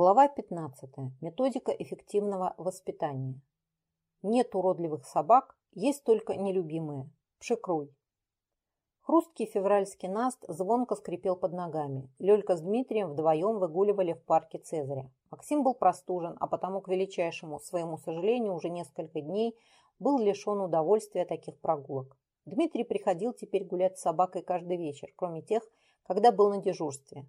Глава 15. Методика эффективного воспитания. Нет уродливых собак, есть только нелюбимые. Пшикруй. Хрусткий февральский наст звонко скрипел под ногами. Лёлька с Дмитрием вдвоем выгуливали в парке Цезаря. Максим был простужен, а потому, к величайшему своему сожалению, уже несколько дней был лишен удовольствия таких прогулок. Дмитрий приходил теперь гулять с собакой каждый вечер, кроме тех, когда был на дежурстве.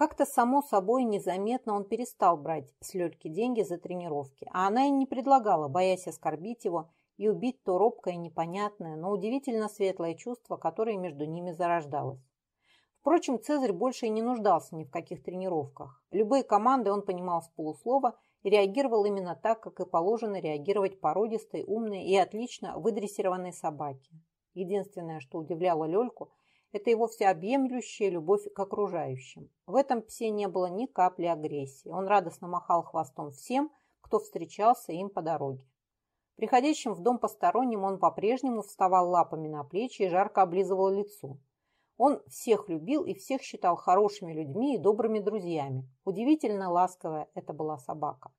Как-то само собой незаметно он перестал брать с Лёльки деньги за тренировки, а она и не предлагала, боясь оскорбить его и убить то робкое, непонятное, но удивительно светлое чувство, которое между ними зарождалось. Впрочем, Цезарь больше и не нуждался ни в каких тренировках. Любые команды он понимал с полуслова и реагировал именно так, как и положено реагировать породистой, умной и отлично выдрессированной собаке. Единственное, что удивляло Лёльку – это его всеобъемлющая любовь к окружающим. В этом псе не было ни капли агрессии. Он радостно махал хвостом всем, кто встречался им по дороге. Приходящим в дом посторонним он по-прежнему вставал лапами на плечи и жарко облизывал лицо. Он всех любил и всех считал хорошими людьми и добрыми друзьями. Удивительно ласковая это была собака.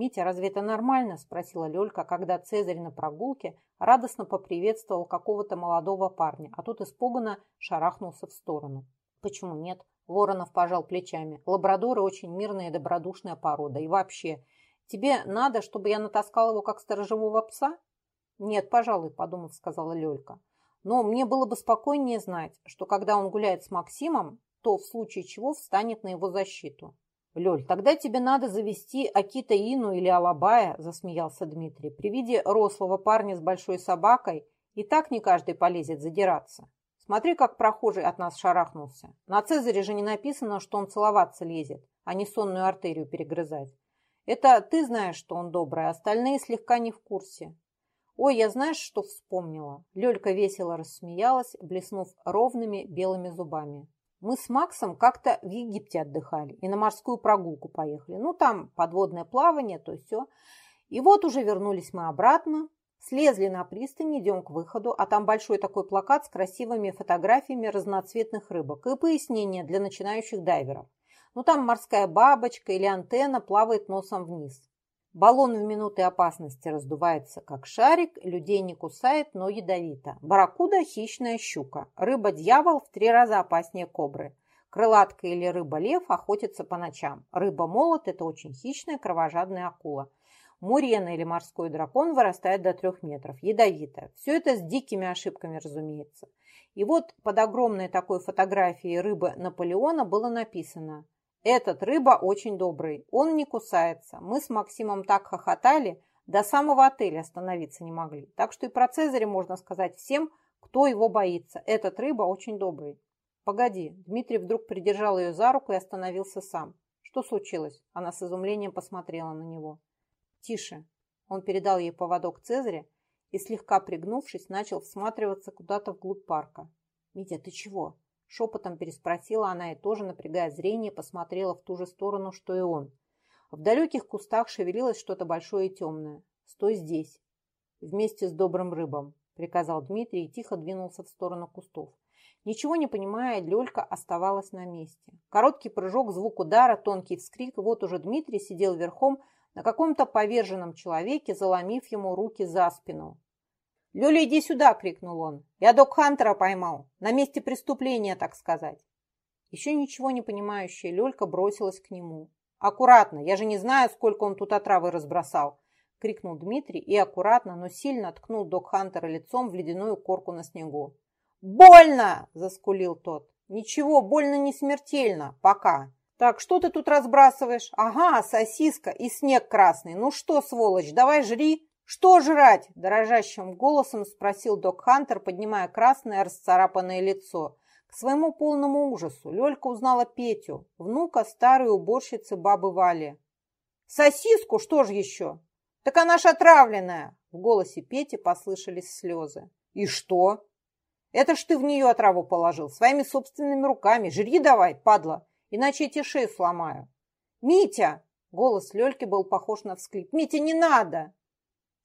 «Митя, разве это нормально?» – спросила Лёлька, когда Цезарь на прогулке радостно поприветствовал какого-то молодого парня, а тут испуганно шарахнулся в сторону. «Почему нет?» – Воронов пожал плечами. «Лабрадоры очень мирная и добродушная порода. И вообще, тебе надо, чтобы я натаскал его как сторожевого пса?» «Нет, пожалуй», – подумав, сказала Лёлька. «Но мне было бы спокойнее знать, что когда он гуляет с Максимом, то в случае чего встанет на его защиту. «Лёль, тогда тебе надо завести Акита Ину или Алабая», – засмеялся Дмитрий. «При виде рослого парня с большой собакой и так не каждый полезет задираться. Смотри, как прохожий от нас шарахнулся. На Цезаре же не написано, что он целоваться лезет, а не сонную артерию перегрызать. Это ты знаешь, что он добрый, а остальные слегка не в курсе. Ой, я знаешь, что вспомнила?» Лёлька весело рассмеялась, блеснув ровными белыми зубами. Мы с Максом как-то в Египте отдыхали и на морскую прогулку поехали. Ну, там подводное плавание, то все. И вот уже вернулись мы обратно, слезли на пристань, идем к выходу, а там большой такой плакат с красивыми фотографиями разноцветных рыбок и пояснение для начинающих дайверов. Ну, там морская бабочка или антенна плавает носом вниз. Баллон в минуты опасности раздувается, как шарик, людей не кусает, но ядовито. Барракуда – хищная щука. Рыба-дьявол в три раза опаснее кобры. Крылатка или рыба-лев охотится по ночам. Рыба-молот – это очень хищная кровожадная акула. Мурена или морской дракон вырастает до трех метров. Ядовитая. Все это с дикими ошибками, разумеется. И вот под огромной такой фотографией рыбы Наполеона было написано – этот рыба очень добрый, он не кусается. Мы с Максимом так хохотали, до самого отеля остановиться не могли. Так что и про Цезаря можно сказать всем, кто его боится. Этот рыба очень добрый. Погоди, Дмитрий вдруг придержал ее за руку и остановился сам. Что случилось? Она с изумлением посмотрела на него. Тише. Он передал ей поводок Цезаря и, слегка пригнувшись, начал всматриваться куда-то вглубь парка. «Митя, ты чего?» Шепотом переспросила она и тоже, напрягая зрение, посмотрела в ту же сторону, что и он. В далеких кустах шевелилось что-то большое и темное. «Стой здесь!» «Вместе с добрым рыбом», — приказал Дмитрий и тихо двинулся в сторону кустов. Ничего не понимая, Лёлька оставалась на месте. Короткий прыжок, звук удара, тонкий вскрик, и вот уже Дмитрий сидел верхом на каком-то поверженном человеке, заломив ему руки за спину. «Люля, иди сюда!» — крикнул он. «Я док Хантера поймал. На месте преступления, так сказать». Еще ничего не понимающая Лёлька бросилась к нему. «Аккуратно! Я же не знаю, сколько он тут отравы разбросал!» — крикнул Дмитрий и аккуратно, но сильно ткнул док Хантера лицом в ледяную корку на снегу. «Больно!» — заскулил тот. «Ничего, больно не смертельно. Пока. Так, что ты тут разбрасываешь? Ага, сосиска и снег красный. Ну что, сволочь, давай жри!» «Что жрать?» – дрожащим голосом спросил док Хантер, поднимая красное расцарапанное лицо. К своему полному ужасу Лёлька узнала Петю, внука старой уборщицы бабы Вали. «Сосиску? Что же еще?» «Так она ж отравленная!» В голосе Пети послышались слезы. «И что?» «Это ж ты в нее отраву положил, своими собственными руками. Жри давай, падла, иначе я тебе шею сломаю». «Митя!» Голос Лёльки был похож на всклип. «Митя, не надо!»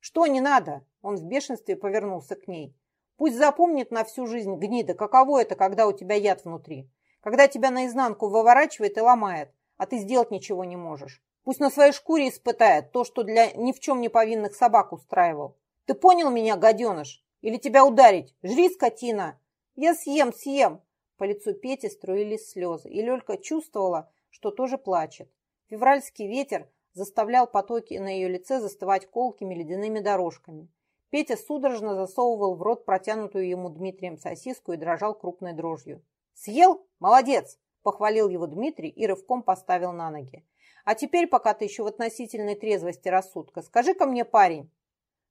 «Что не надо?» Он в бешенстве повернулся к ней. «Пусть запомнит на всю жизнь, гнида, каково это, когда у тебя яд внутри. Когда тебя наизнанку выворачивает и ломает, а ты сделать ничего не можешь. Пусть на своей шкуре испытает то, что для ни в чем не повинных собак устраивал. Ты понял меня, гаденыш? Или тебя ударить? Жри, скотина!» «Я съем, съем!» По лицу Пети струились слезы, и Лёлька чувствовала, что тоже плачет. Февральский ветер заставлял потоки на ее лице застывать колкими ледяными дорожками. Петя судорожно засовывал в рот протянутую ему Дмитрием сосиску и дрожал крупной дрожью. «Съел? Молодец!» – похвалил его Дмитрий и рывком поставил на ноги. «А теперь, пока ты еще в относительной трезвости рассудка, скажи-ка мне, парень,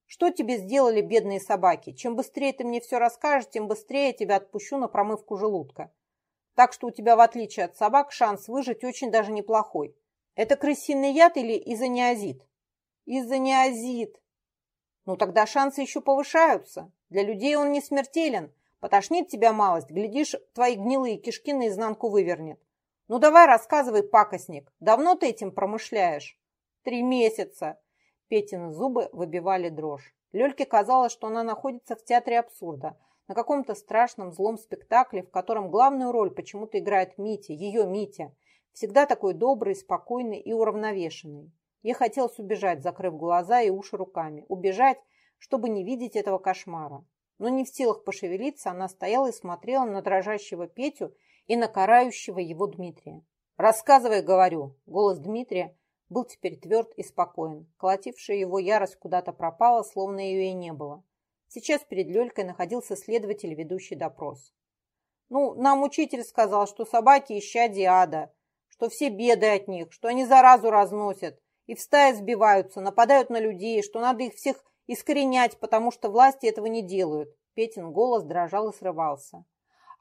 что тебе сделали бедные собаки? Чем быстрее ты мне все расскажешь, тем быстрее я тебя отпущу на промывку желудка. Так что у тебя, в отличие от собак, шанс выжить очень даже неплохой. Это крысиный яд или изониазид? Изониазид. Ну тогда шансы еще повышаются. Для людей он не смертелен. Потошнит тебя малость, глядишь, твои гнилые кишки наизнанку вывернет. Ну давай рассказывай, пакостник, давно ты этим промышляешь? Три месяца. Петины зубы выбивали дрожь. Лёльке казалось, что она находится в театре абсурда, на каком-то страшном злом спектакле, в котором главную роль почему-то играет Митя, ее Митя, всегда такой добрый, спокойный и уравновешенный. Ей хотелось убежать, закрыв глаза и уши руками. Убежать, чтобы не видеть этого кошмара. Но не в силах пошевелиться, она стояла и смотрела на дрожащего Петю и на карающего его Дмитрия. «Рассказывай, — говорю!» Голос Дмитрия был теперь тверд и спокоен. Колотившая его ярость куда-то пропала, словно ее и не было. Сейчас перед Лёлькой находился следователь, ведущий допрос. «Ну, нам учитель сказал, что собаки исчадие ада, что все беды от них, что они заразу разносят и в стае сбиваются, нападают на людей, что надо их всех искоренять, потому что власти этого не делают». Петин голос дрожал и срывался.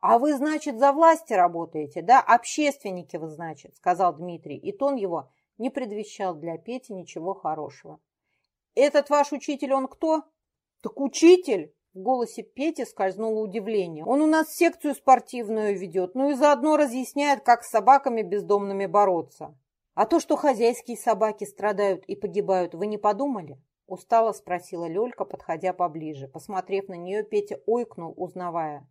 «А вы, значит, за власти работаете, да? Общественники вы, значит», — сказал Дмитрий, и тон его не предвещал для Пети ничего хорошего. «Этот ваш учитель, он кто?» «Так учитель!» В голосе Пети скользнуло удивление. «Он у нас секцию спортивную ведет, ну и заодно разъясняет, как с собаками бездомными бороться. А то, что хозяйские собаки страдают и погибают, вы не подумали?» Устало спросила Лёлька, подходя поближе. Посмотрев на нее, Петя ойкнул, узнавая.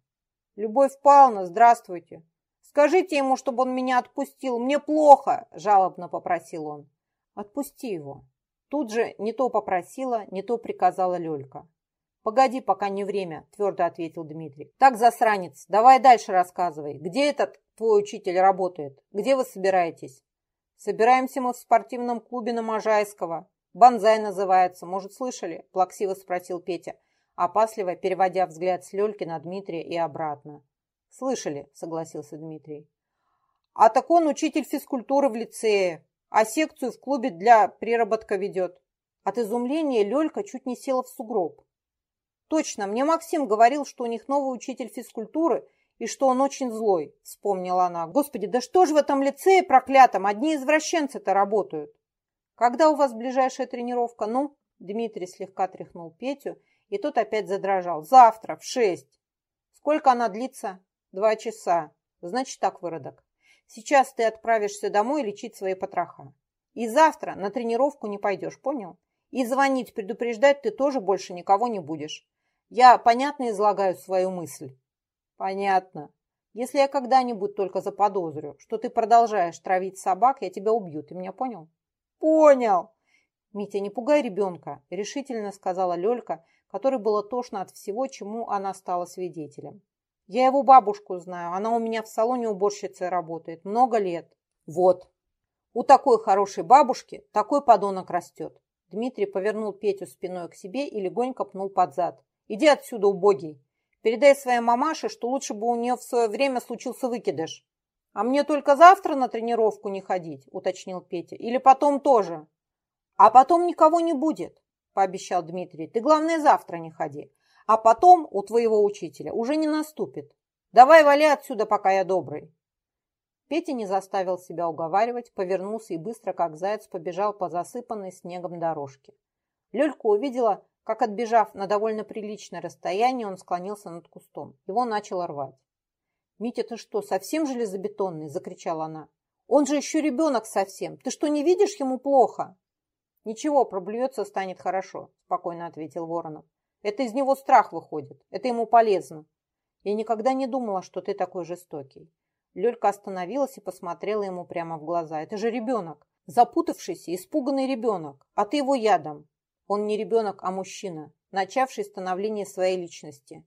«Любовь Павловна, здравствуйте!» «Скажите ему, чтобы он меня отпустил. Мне плохо!» – жалобно попросил он. «Отпусти его». Тут же не то попросила, не то приказала Лёлька. «Погоди, пока не время», – твердо ответил Дмитрий. «Так, засранец, давай дальше рассказывай. Где этот твой учитель работает? Где вы собираетесь?» «Собираемся мы в спортивном клубе на Можайского. Бонзай называется. Может, слышали?» – плаксиво спросил Петя, опасливо переводя взгляд с Лёльки на Дмитрия и обратно. «Слышали», — согласился Дмитрий. «А так он учитель физкультуры в лицее, а секцию в клубе для приработка ведет». От изумления Лёлька чуть не села в сугроб. «Точно, мне Максим говорил, что у них новый учитель физкультуры и что он очень злой», — вспомнила она. «Господи, да что же в этом лицее проклятом? Одни извращенцы-то работают». «Когда у вас ближайшая тренировка? Ну?» Дмитрий слегка тряхнул Петю, и тот опять задрожал. «Завтра, в шесть». «Сколько она длится?» Два часа. Значит так, выродок. Сейчас ты отправишься домой лечить свои потроха. И завтра на тренировку не пойдешь, понял? И звонить, предупреждать ты тоже больше никого не будешь. Я понятно излагаю свою мысль? Понятно. Если я когда-нибудь только заподозрю, что ты продолжаешь травить собак, я тебя убью. Ты меня понял? Понял. Митя, не пугай ребенка, решительно сказала Лёлька, которой было тошно от всего, чему она стала свидетелем. Я его бабушку знаю. Она у меня в салоне уборщицей работает. Много лет. Вот. У такой хорошей бабушки такой подонок растет. Дмитрий повернул Петю спиной к себе и легонько пнул под зад. Иди отсюда, убогий. Передай своей мамаше, что лучше бы у нее в свое время случился выкидыш. А мне только завтра на тренировку не ходить, уточнил Петя. Или потом тоже. А потом никого не будет, пообещал Дмитрий. Ты, главное, завтра не ходи. А потом у твоего учителя уже не наступит. Давай вали отсюда, пока я добрый. Петя не заставил себя уговаривать, повернулся и быстро, как заяц, побежал по засыпанной снегом дорожке. Лёлька увидела, как, отбежав на довольно приличное расстояние, он склонился над кустом. Его начало рвать. «Митя, ты что, совсем железобетонный?» – закричала она. «Он же еще ребенок совсем. Ты что, не видишь, ему плохо?» «Ничего, проблюется, станет хорошо», – спокойно ответил Воронов. Это из него страх выходит. Это ему полезно. Я никогда не думала, что ты такой жестокий. Лёлька остановилась и посмотрела ему прямо в глаза. Это же ребенок. Запутавшийся, испуганный ребенок, а ты его ядом. Он не ребенок, а мужчина, начавший становление своей личности,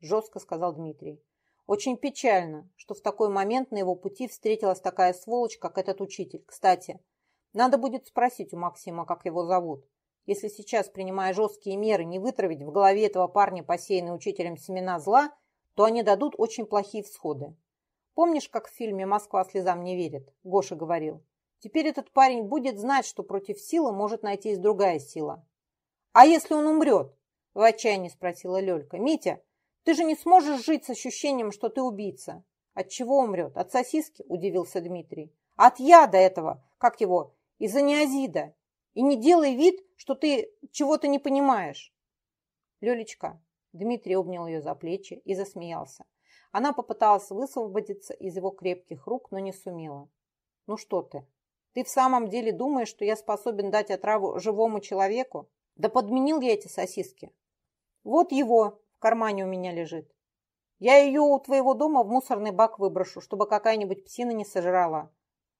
жестко сказал Дмитрий. Очень печально, что в такой момент на его пути встретилась такая сволочь, как этот учитель. Кстати, надо будет спросить у Максима, как его зовут. Если сейчас, принимая жесткие меры, не вытравить в голове этого парня, посеянный учителем семена зла, то они дадут очень плохие всходы. Помнишь, как в фильме «Москва слезам не верит»? Гоша говорил. Теперь этот парень будет знать, что против силы может найтись другая сила. «А если он умрет?» – в отчаянии спросила Лёлька. «Митя, ты же не сможешь жить с ощущением, что ты убийца». «От чего умрет? От сосиски?» – удивился Дмитрий. «От яда этого, как его, из-за неозида. И не делай вид, что ты чего-то не понимаешь. Лёлечка, Дмитрий обнял ее за плечи и засмеялся. Она попыталась высвободиться из его крепких рук, но не сумела. Ну что ты? Ты в самом деле думаешь, что я способен дать отраву живому человеку? Да подменил я эти сосиски. Вот его в кармане у меня лежит. Я ее у твоего дома в мусорный бак выброшу, чтобы какая-нибудь псина не сожрала.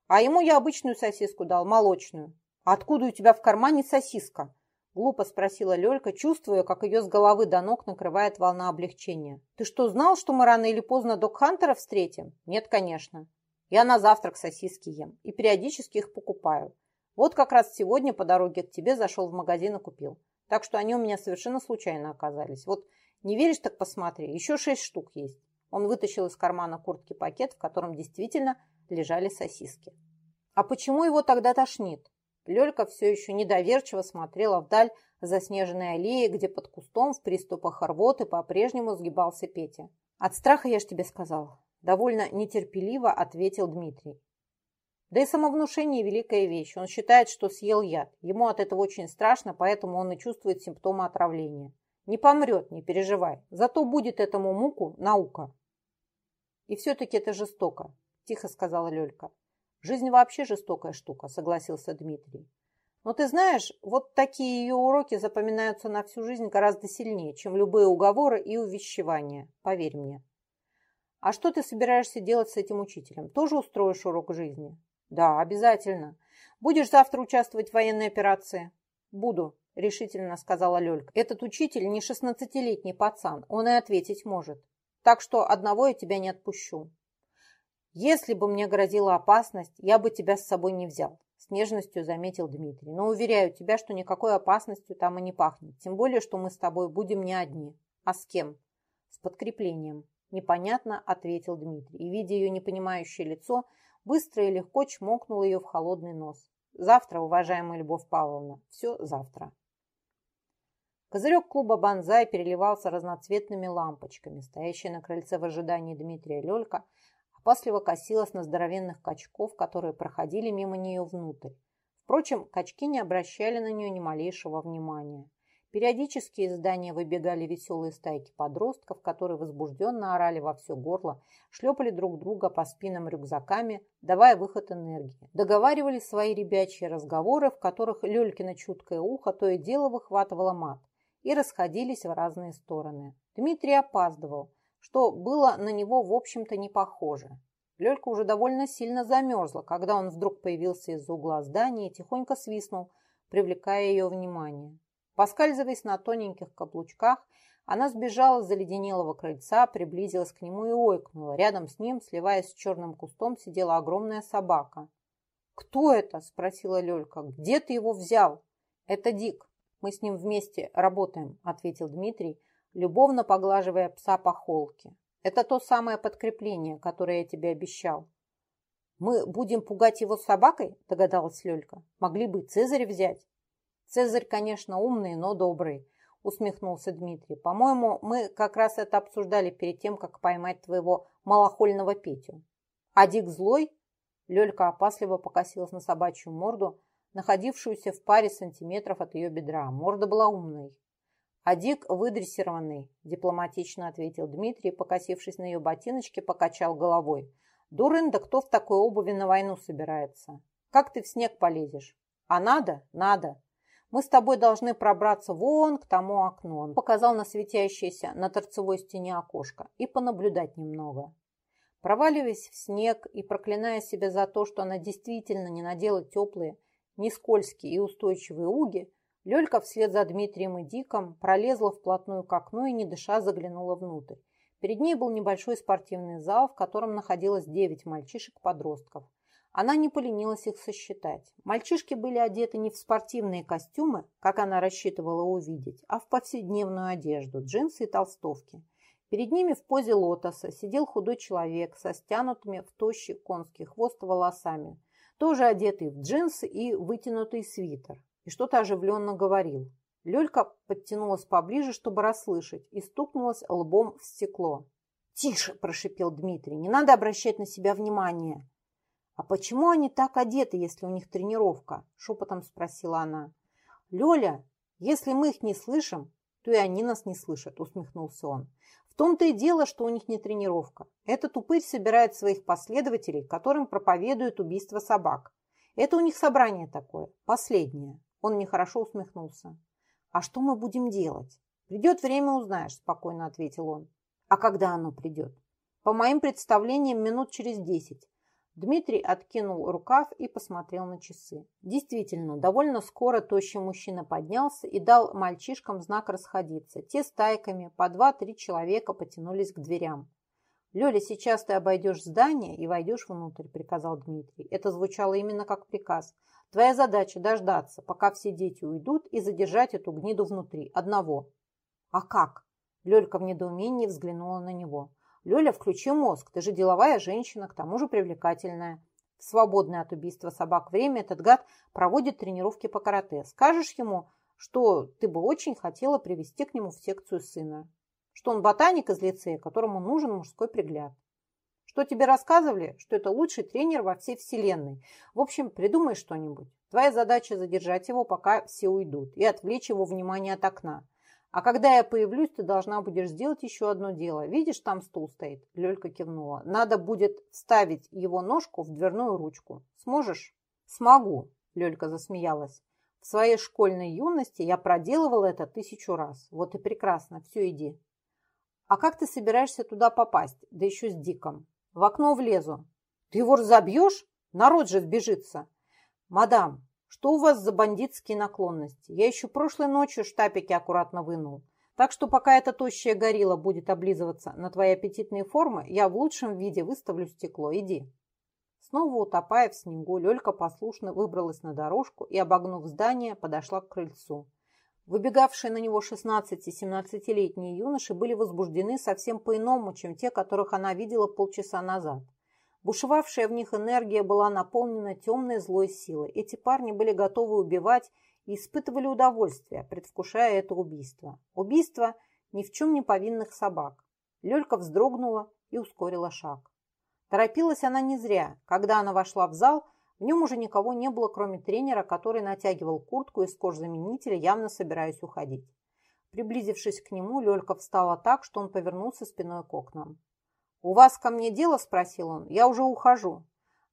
А ему я обычную сосиску дал, молочную. «Откуда у тебя в кармане сосиска?» Глупо спросила Лёлька, чувствуя, как ее с головы до ног накрывает волна облегчения. «Ты что, знал, что мы рано или поздно Док Хантера встретим?» «Нет, конечно. Я на завтрак сосиски ем и периодически их покупаю. Вот как раз сегодня по дороге к тебе зашел в магазин и купил. Так что они у меня совершенно случайно оказались. Вот не веришь, так посмотри. Еще шесть штук есть». Он вытащил из кармана куртки пакет, в котором действительно лежали сосиски. «А почему его тогда тошнит?» Лёлька все еще недоверчиво смотрела вдаль заснеженной аллеи, где под кустом в приступах рвоты по-прежнему сгибался Петя. «От страха я ж тебе сказал», – довольно нетерпеливо ответил Дмитрий. Да и самовнушение – великая вещь. Он считает, что съел яд. Ему от этого очень страшно, поэтому он и чувствует симптомы отравления. Не помрет, не переживай. Зато будет этому муку наука. И все-таки это жестоко, тихо сказала Лёлька. Жизнь вообще жестокая штука, согласился Дмитрий. Но ты знаешь, вот такие ее уроки запоминаются на всю жизнь гораздо сильнее, чем любые уговоры и увещевания, поверь мне. А что ты собираешься делать с этим учителем? Тоже устроишь урок жизни? Да, обязательно. Будешь завтра участвовать в военной операции? Буду, решительно сказала Лёлька. Этот учитель не шестнадцатилетний пацан, он и ответить может. Так что одного я тебя не отпущу. «Если бы мне грозила опасность, я бы тебя с собой не взял», с нежностью заметил Дмитрий. «Но уверяю тебя, что никакой опасностью там и не пахнет. Тем более, что мы с тобой будем не одни. А с кем?» «С подкреплением», непонятно ответил Дмитрий. И, видя ее непонимающее лицо, быстро и легко чмокнул ее в холодный нос. «Завтра, уважаемая Любовь Павловна, все завтра». Козырек клуба «Бонзай» переливался разноцветными лампочками. Стоящая на крыльце в ожидании Дмитрия Лёлька опасливо косилась на здоровенных качков, которые проходили мимо нее внутрь. Впрочем, качки не обращали на нее ни малейшего внимания. Периодически из здания выбегали веселые стайки подростков, которые возбужденно орали во все горло, шлепали друг друга по спинам рюкзаками, давая выход энергии. Договаривали свои ребячьи разговоры, в которых Лёлькино чуткое ухо то и дело выхватывало мат, и расходились в разные стороны. Дмитрий опаздывал, что было на него, в общем-то, не похоже. Лёлька уже довольно сильно замерзла, когда он вдруг появился из-за угла здания и тихонько свистнул, привлекая ее внимание. Поскальзываясь на тоненьких каблучках, она сбежала с заледенелого крыльца, приблизилась к нему и ойкнула. Рядом с ним, сливаясь с черным кустом, сидела огромная собака. «Кто это?» – спросила Лёлька. «Где ты его взял?» «Это Дик. Мы с ним вместе работаем», – ответил Дмитрий, любовно поглаживая пса по холке. «Это то самое подкрепление, которое я тебе обещал». «Мы будем пугать его собакой?» – догадалась Лёлька. «Могли бы Цезарь взять». «Цезарь, конечно, умный, но добрый», – усмехнулся Дмитрий. «По-моему, мы как раз это обсуждали перед тем, как поймать твоего малохольного Петю». «А Дик злой?» Лёлька опасливо покосилась на собачью морду, находившуюся в паре сантиметров от ее бедра. Морда была умной. «А Дик выдрессированный», – дипломатично ответил Дмитрий, покосившись на ее ботиночки, покачал головой. «Дурын, да кто в такой обуви на войну собирается? Как ты в снег полезешь? А надо? Надо. Мы с тобой должны пробраться вон к тому окну». Он показал на светящееся на торцевой стене окошко и понаблюдать немного. Проваливаясь в снег и проклиная себя за то, что она действительно не надела теплые, не скользкие и устойчивые уги, Лёлька вслед за Дмитрием и Диком пролезла вплотную к окну и, не дыша, заглянула внутрь. Перед ней был небольшой спортивный зал, в котором находилось девять мальчишек-подростков. Она не поленилась их сосчитать. Мальчишки были одеты не в спортивные костюмы, как она рассчитывала увидеть, а в повседневную одежду, джинсы и толстовки. Перед ними в позе лотоса сидел худой человек со стянутыми в тощий конский хвост волосами, тоже одетый в джинсы и вытянутый свитер, и что-то оживленно говорил. Лёлька подтянулась поближе, чтобы расслышать, и стукнулась лбом в стекло. «Тише!» – прошипел Дмитрий. «Не надо обращать на себя внимание!» «А почему они так одеты, если у них тренировка?» – шепотом спросила она. «Лёля, если мы их не слышим, то и они нас не слышат», – усмехнулся он. «В том-то и дело, что у них не тренировка. Этот упырь собирает своих последователей, которым проповедует убийство собак. Это у них собрание такое, последнее». Он нехорошо усмехнулся. «А что мы будем делать?» «Придет время, узнаешь», – спокойно ответил он. «А когда оно придет?» «По моим представлениям, минут через десять. Дмитрий откинул рукав и посмотрел на часы. Действительно, довольно скоро тощий мужчина поднялся и дал мальчишкам знак расходиться. Те стайками, по два-три человека, потянулись к дверям. «Лёля, сейчас ты обойдешь здание и войдешь внутрь», – приказал Дмитрий. Это звучало именно как приказ. «Твоя задача – дождаться, пока все дети уйдут, и задержать эту гниду внутри, одного». «А как?» – Лёлька в недоумении взглянула на него. Лёля, включи мозг, ты же деловая женщина, к тому же привлекательная. В свободное от убийства собак время этот гад проводит тренировки по карате. Скажешь ему, что ты бы очень хотела привести к нему в секцию сына. Что он ботаник из лицея, которому нужен мужской пригляд. Что тебе рассказывали, что это лучший тренер во всей вселенной. В общем, придумай что-нибудь. Твоя задача задержать его, пока все уйдут, и отвлечь его внимание от окна. А когда я появлюсь, ты должна будешь сделать еще одно дело. Видишь, там стул стоит?» Лёлька кивнула. «Надо будет вставить его ножку в дверную ручку. Сможешь?» «Смогу», – Лёлька засмеялась. «В своей школьной юности я проделывала это тысячу раз. Вот и прекрасно. Все, иди». «А как ты собираешься туда попасть? Да еще с Диком. В окно влезу». «Ты его разобьешь? Народ же вбежится». «Мадам, что у вас за бандитские наклонности? Я еще прошлой ночью штапики аккуратно вынул. Так что пока эта тощая горилла будет облизываться на твои аппетитные формы, я в лучшем виде выставлю стекло. Иди. Снова утопая в снегу, Лёлька послушно выбралась на дорожку и, обогнув здание, подошла к крыльцу. Выбегавшие на него 16-17-летние юноши были возбуждены совсем по-иному, чем те, которых она видела полчаса назад. Бушевавшая в них энергия была наполнена темной злой силой. Эти парни были готовы убивать и испытывали удовольствие, предвкушая это убийство. Убийство ни в чем не повинных собак. Лёлька вздрогнула и ускорила шаг. Торопилась она не зря. Когда она вошла в зал, в нем уже никого не было, кроме тренера, который натягивал куртку из кожзаменителя, явно собираясь уходить. Приблизившись к нему, Лёлька встала так, что он повернулся спиной к окнам. «У вас ко мне дело?» – спросил он. «Я уже ухожу».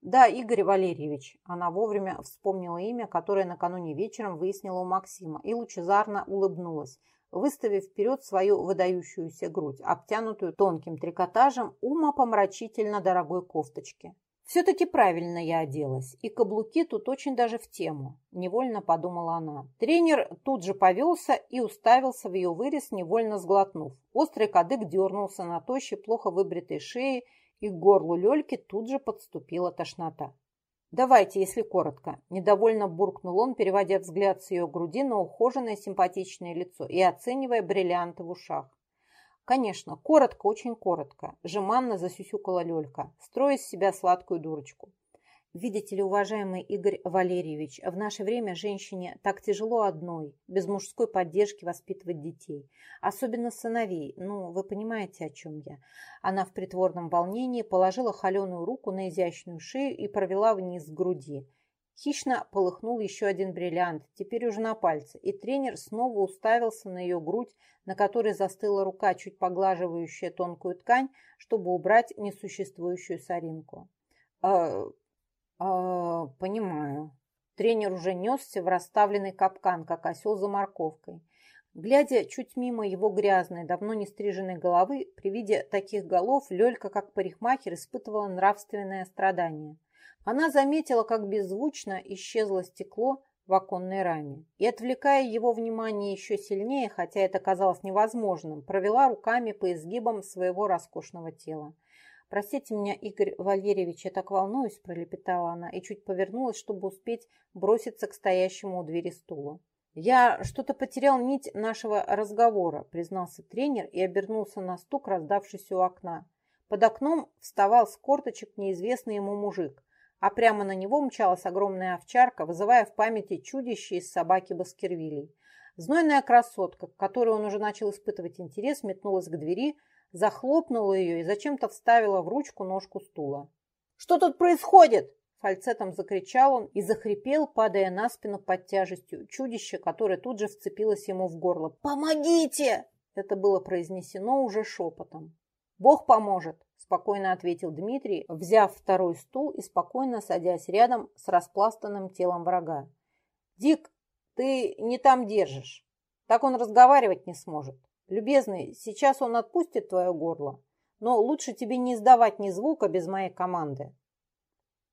«Да, Игорь Валерьевич». Она вовремя вспомнила имя, которое накануне вечером выяснила у Максима, и лучезарно улыбнулась, выставив вперед свою выдающуюся грудь, обтянутую тонким трикотажем умопомрачительно дорогой кофточки. Все-таки правильно я оделась, и каблуки тут очень даже в тему, невольно подумала она. Тренер тут же повелся и уставился в ее вырез, невольно сглотнув. Острый кадык дернулся на тощей, плохо выбритой шее, и к горлу Лельки тут же подступила тошнота. «Давайте, если коротко», – недовольно буркнул он, переводя взгляд с ее груди на ухоженное симпатичное лицо и оценивая бриллианты в ушах. Конечно, коротко, очень коротко. Жеманно засюсюкала Лёлька, строя из себя сладкую дурочку. Видите ли, уважаемый Игорь Валерьевич, в наше время женщине так тяжело одной, без мужской поддержки воспитывать детей. Особенно сыновей. Ну, вы понимаете, о чем я. Она в притворном волнении положила холеную руку на изящную шею и провела вниз с груди. Хищно полыхнул еще один бриллиант, теперь уже на пальце, и тренер снова уставился на ее грудь, на которой застыла рука, чуть поглаживающая тонкую ткань, чтобы убрать несуществующую соринку. «Э, э, «Понимаю». Тренер уже несся в расставленный капкан, как осел за морковкой. Глядя чуть мимо его грязной, давно не стриженной головы, при виде таких голов Лёлька, как парикмахер, испытывала нравственное страдание. Она заметила, как беззвучно исчезло стекло в оконной раме, и, отвлекая его внимание еще сильнее, хотя это казалось невозможным, провела руками по изгибам своего роскошного тела. «Простите меня, Игорь Валерьевич, я так волнуюсь», – пролепетала она и чуть повернулась, чтобы успеть броситься к стоящему у двери стулу. «Я что-то потерял нить нашего разговора», – признался тренер и обернулся на стук, раздавшийся у окна. Под окном вставал с корточек неизвестный ему мужик, а прямо на него мчалась огромная овчарка, вызывая в памяти чудище из собаки Баскервилей. Знойная красотка, к которой он уже начал испытывать интерес, метнулась к двери, захлопнула ее и зачем-то вставила в ручку ножку стула. «Что тут происходит?» Фальцетом закричал он и захрипел, падая на спину под тяжестью чудища, которое тут же вцепилось ему в горло. «Помогите!» Это было произнесено уже шепотом. «Бог поможет!» – спокойно ответил Дмитрий, взяв второй стул и спокойно садясь рядом с распластанным телом врага. «Дик, ты не там держишь. Так он разговаривать не сможет. Любезный, сейчас он отпустит твое горло, но лучше тебе не издавать ни звука без моей команды.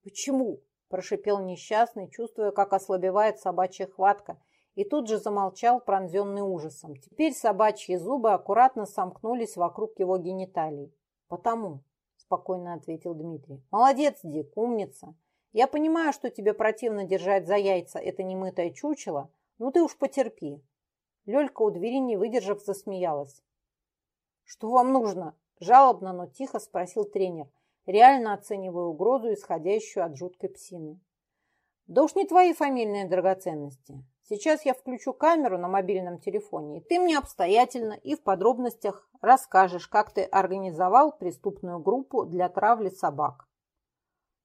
«Почему?» – прошипел несчастный, чувствуя, как ослабевает собачья хватка, и тут же замолчал, пронзенный ужасом. Теперь собачьи зубы аккуратно сомкнулись вокруг его гениталий. «Потому», – спокойно ответил Дмитрий. «Молодец, Дик, умница. Я понимаю, что тебе противно держать за яйца это немытое чучело, но ты уж потерпи». Лёлька у двери, не выдержав, засмеялась. «Что вам нужно?» – жалобно, но тихо спросил тренер – реально оценивая угрозу, исходящую от жуткой псины. «Да уж не твои фамильные драгоценности. Сейчас я включу камеру на мобильном телефоне, и ты мне обстоятельно и в подробностях расскажешь, как ты организовал преступную группу для травли собак».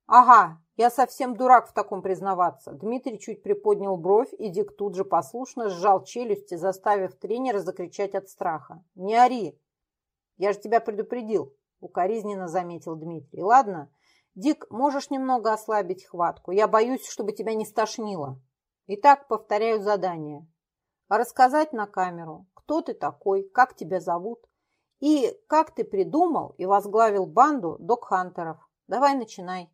«Ага, я совсем дурак в таком признаваться». Дмитрий чуть приподнял бровь, и Дик тут же послушно сжал челюсти, заставив тренера закричать от страха. «Не ори! Я же тебя предупредил!» укоризненно заметил Дмитрий. Ладно, Дик, можешь немного ослабить хватку. Я боюсь, чтобы тебя не стошнило. Итак, повторяю задание. Рассказать на камеру, кто ты такой, как тебя зовут и как ты придумал и возглавил банду док-хантеров. Давай начинай.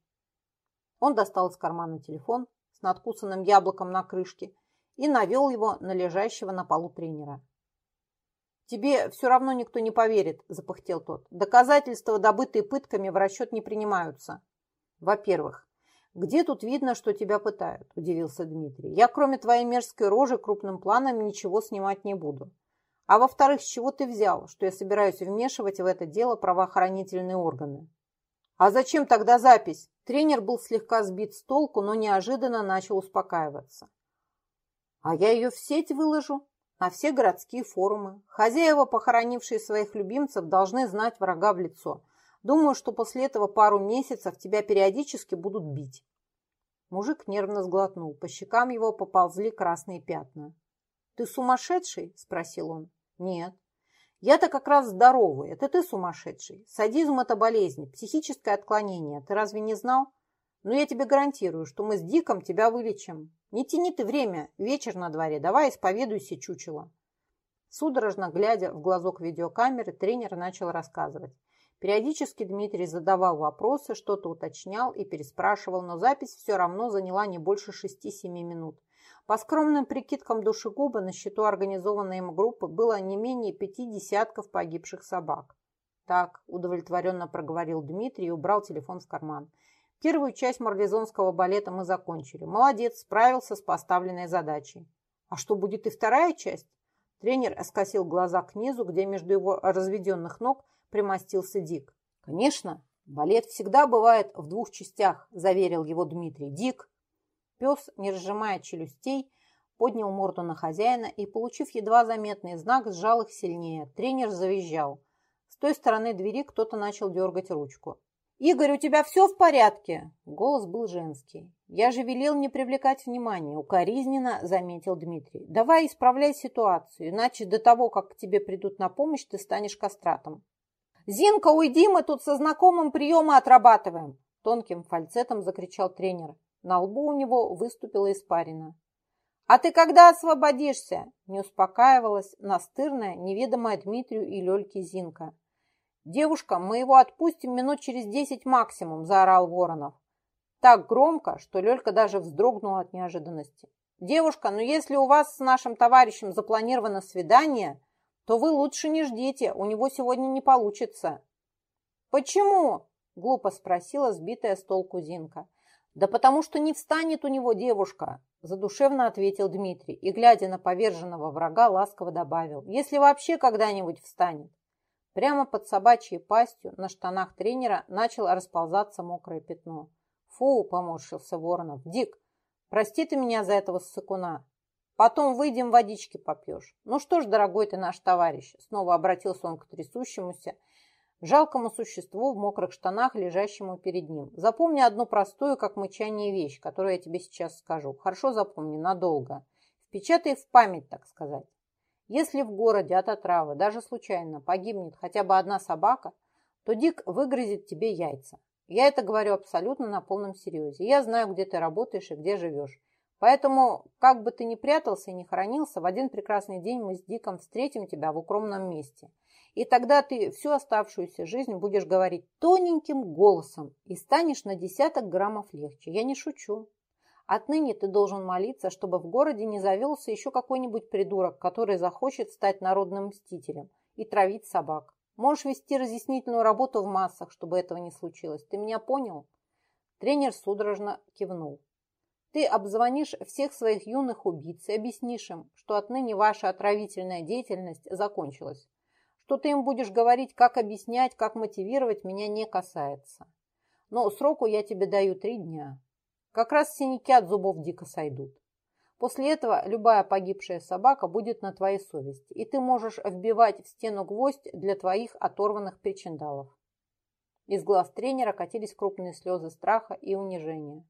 Он достал из кармана телефон с надкусанным яблоком на крышке и навел его на лежащего на полу тренера. «Тебе все равно никто не поверит», – запыхтел тот. «Доказательства, добытые пытками, в расчет не принимаются». «Во-первых, где тут видно, что тебя пытают?» – удивился Дмитрий. «Я, кроме твоей мерзкой рожи, крупным планом ничего снимать не буду. А во-вторых, с чего ты взял, что я собираюсь вмешивать в это дело правоохранительные органы?» «А зачем тогда запись?» Тренер был слегка сбит с толку, но неожиданно начал успокаиваться. «А я ее в сеть выложу», на все городские форумы. Хозяева, похоронившие своих любимцев, должны знать врага в лицо. Думаю, что после этого пару месяцев тебя периодически будут бить. Мужик нервно сглотнул. По щекам его поползли красные пятна. «Ты сумасшедший?» – спросил он. «Нет». «Я-то как раз здоровый. Это ты сумасшедший. Садизм – это болезнь, психическое отклонение. Ты разве не знал? Но я тебе гарантирую, что мы с Диком тебя вылечим. Не тяни ты время, вечер на дворе, давай исповедуйся, чучело. Судорожно глядя в глазок видеокамеры, тренер начал рассказывать. Периодически Дмитрий задавал вопросы, что-то уточнял и переспрашивал, но запись все равно заняла не больше 6-7 минут. По скромным прикидкам душегуба на счету организованной им группы было не менее пяти десятков погибших собак. «Так», – удовлетворенно проговорил Дмитрий и убрал телефон в карман. Первую часть марлезонского балета мы закончили. Молодец, справился с поставленной задачей. А что будет и вторая часть? Тренер оскосил глаза к низу, где между его разведенных ног примостился Дик. Конечно, балет всегда бывает в двух частях, заверил его Дмитрий. Дик. Пес, не разжимая челюстей, поднял морду на хозяина и, получив едва заметный знак, сжал их сильнее. Тренер завизжал. С той стороны двери кто-то начал дергать ручку. «Игорь, у тебя все в порядке?» Голос был женский. «Я же велел не привлекать внимания», — укоризненно заметил Дмитрий. «Давай исправляй ситуацию, иначе до того, как к тебе придут на помощь, ты станешь кастратом». «Зинка, уйди, мы тут со знакомым приемы отрабатываем!» Тонким фальцетом закричал тренер. На лбу у него выступила испарина. «А ты когда освободишься?» Не успокаивалась настырная, неведомая Дмитрию и Лёльке Зинка. «Девушка, мы его отпустим минут через десять максимум», – заорал Воронов. Так громко, что Лёлька даже вздрогнула от неожиданности. «Девушка, ну если у вас с нашим товарищем запланировано свидание, то вы лучше не ждите, у него сегодня не получится». «Почему?» – глупо спросила сбитая с толку Зинка. «Да потому что не встанет у него девушка», – задушевно ответил Дмитрий и, глядя на поверженного врага, ласково добавил. «Если вообще когда-нибудь встанет». Прямо под собачьей пастью на штанах тренера начало расползаться мокрое пятно. Фу, поморщился Воронов. Дик, прости ты меня за этого ссыкуна. Потом выйдем, водички попьешь. Ну что ж, дорогой ты наш товарищ, снова обратился он к трясущемуся, жалкому существу в мокрых штанах, лежащему перед ним. Запомни одну простую, как мычание, вещь, которую я тебе сейчас скажу. Хорошо запомни, надолго. Впечатай в память, так сказать. Если в городе от отравы, даже случайно, погибнет хотя бы одна собака, то Дик выгрызет тебе яйца. Я это говорю абсолютно на полном серьезе. Я знаю, где ты работаешь и где живешь. Поэтому, как бы ты ни прятался и ни хранился, в один прекрасный день мы с Диком встретим тебя в укромном месте. И тогда ты всю оставшуюся жизнь будешь говорить тоненьким голосом и станешь на десяток граммов легче. Я не шучу. Отныне ты должен молиться, чтобы в городе не завелся еще какой-нибудь придурок, который захочет стать народным мстителем и травить собак. Можешь вести разъяснительную работу в массах, чтобы этого не случилось. Ты меня понял?» Тренер судорожно кивнул. «Ты обзвонишь всех своих юных убийц и объяснишь им, что отныне ваша отравительная деятельность закончилась. Что ты им будешь говорить, как объяснять, как мотивировать, меня не касается. Но сроку я тебе даю три дня. Как раз синяки от зубов дико сойдут. После этого любая погибшая собака будет на твоей совести, и ты можешь вбивать в стену гвоздь для твоих оторванных причиндалов. Из глаз тренера катились крупные слезы страха и унижения.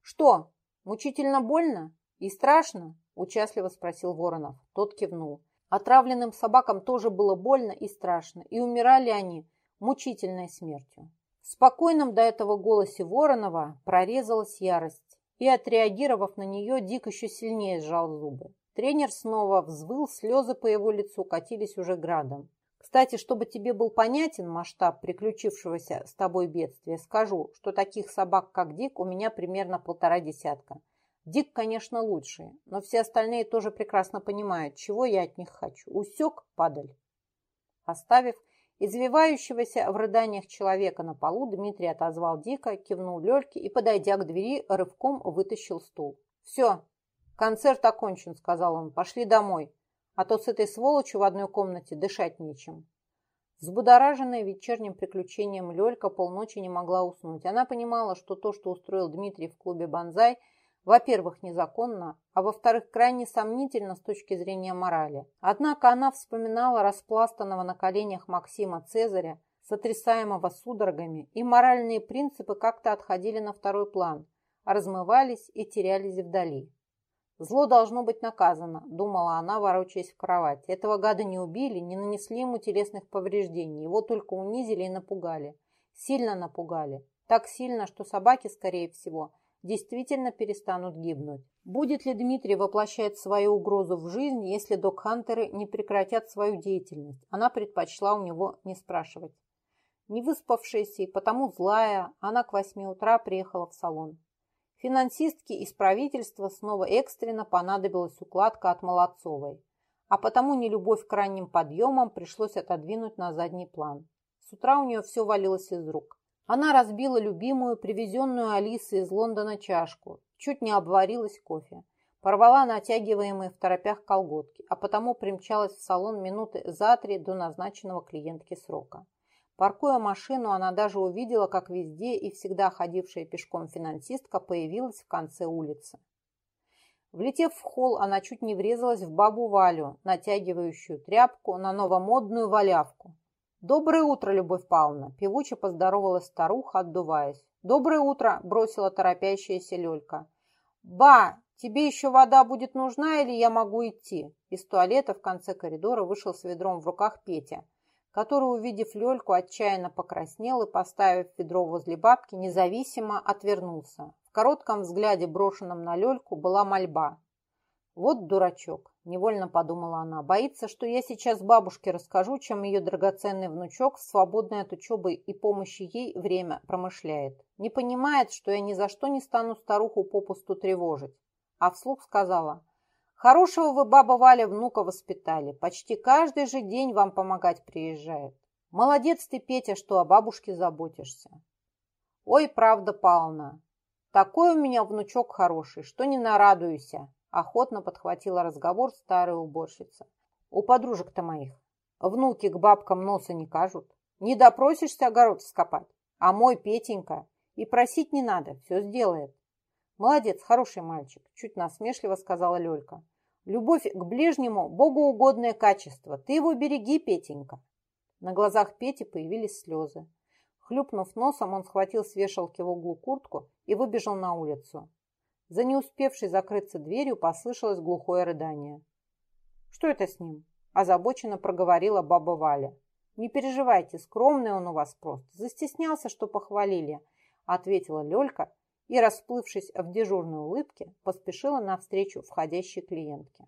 «Что, мучительно больно и страшно?» – участливо спросил Воронов. Тот кивнул. Отравленным собакам тоже было больно и страшно, и умирали они мучительной смертью. В спокойном до этого голосе Воронова прорезалась ярость и, отреагировав на нее, Дик еще сильнее сжал зубы. Тренер снова взвыл, слезы по его лицу катились уже градом. Кстати, чтобы тебе был понятен масштаб приключившегося с тобой бедствия, скажу, что таких собак, как Дик, у меня примерно полтора десятка. Дик, конечно, лучший, но все остальные тоже прекрасно понимают, чего я от них хочу. Усек, падаль. Оставив Извивающегося в рыданиях человека на полу Дмитрий отозвал дико, кивнул Лёльке и, подойдя к двери, рывком вытащил стул. «Все, концерт окончен», — сказал он. «Пошли домой, а то с этой сволочью в одной комнате дышать нечем». Взбудораженная вечерним приключением Лёлька полночи не могла уснуть. Она понимала, что то, что устроил Дмитрий в клубе «Бонзай», во-первых, незаконно, а во-вторых, крайне сомнительно с точки зрения морали. Однако она вспоминала распластанного на коленях Максима Цезаря, сотрясаемого судорогами, и моральные принципы как-то отходили на второй план, размывались и терялись вдали. «Зло должно быть наказано», – думала она, ворочаясь в кровати. «Этого гада не убили, не нанесли ему телесных повреждений, его только унизили и напугали. Сильно напугали. Так сильно, что собаки, скорее всего – действительно перестанут гибнуть. Будет ли Дмитрий воплощать свою угрозу в жизнь, если док-хантеры не прекратят свою деятельность? Она предпочла у него не спрашивать. Не выспавшаяся и потому злая, она к восьми утра приехала в салон. Финансистке из правительства снова экстренно понадобилась укладка от Молодцовой, а потому нелюбовь к ранним подъемам пришлось отодвинуть на задний план. С утра у нее все валилось из рук. Она разбила любимую, привезенную Алисой из Лондона чашку, чуть не обварилась кофе, порвала натягиваемые в торопях колготки, а потому примчалась в салон минуты за три до назначенного клиентки срока. Паркуя машину, она даже увидела, как везде и всегда ходившая пешком финансистка появилась в конце улицы. Влетев в холл, она чуть не врезалась в бабу Валю, натягивающую тряпку на новомодную валявку. «Доброе утро, Любовь Павловна!» – певуче поздоровалась старуха, отдуваясь. «Доброе утро!» – бросила торопящаяся Лёлька. «Ба, тебе еще вода будет нужна или я могу идти?» Из туалета в конце коридора вышел с ведром в руках Петя, который, увидев Лёльку, отчаянно покраснел и, поставив ведро возле бабки, независимо отвернулся. В коротком взгляде, брошенном на Лёльку, была мольба. «Вот дурачок», – невольно подумала она, – «боится, что я сейчас бабушке расскажу, чем ее драгоценный внучок в свободное от учебы и помощи ей время промышляет. Не понимает, что я ни за что не стану старуху попусту тревожить». А вслух сказала – Хорошего вы, баба Валя, внука воспитали. Почти каждый же день вам помогать приезжает. Молодец ты, Петя, что о бабушке заботишься. Ой, правда, Павловна, такой у меня внучок хороший, что не нарадуйся, охотно подхватила разговор старая уборщица. У подружек-то моих внуки к бабкам носа не кажут. Не допросишься огород скопать, а мой Петенька и просить не надо, все сделает. Молодец, хороший мальчик, чуть насмешливо сказала Лёлька. Любовь к ближнему – богоугодное качество. Ты его береги, Петенька. На глазах Пети появились слезы. Хлюпнув носом, он схватил с вешалки в углу куртку и выбежал на улицу. За не успевшей закрыться дверью послышалось глухое рыдание. «Что это с ним?» – озабоченно проговорила баба Валя. «Не переживайте, скромный он у вас просто. Застеснялся, что похвалили», – ответила Лёлька и, расплывшись в дежурной улыбке, поспешила навстречу входящей клиентке.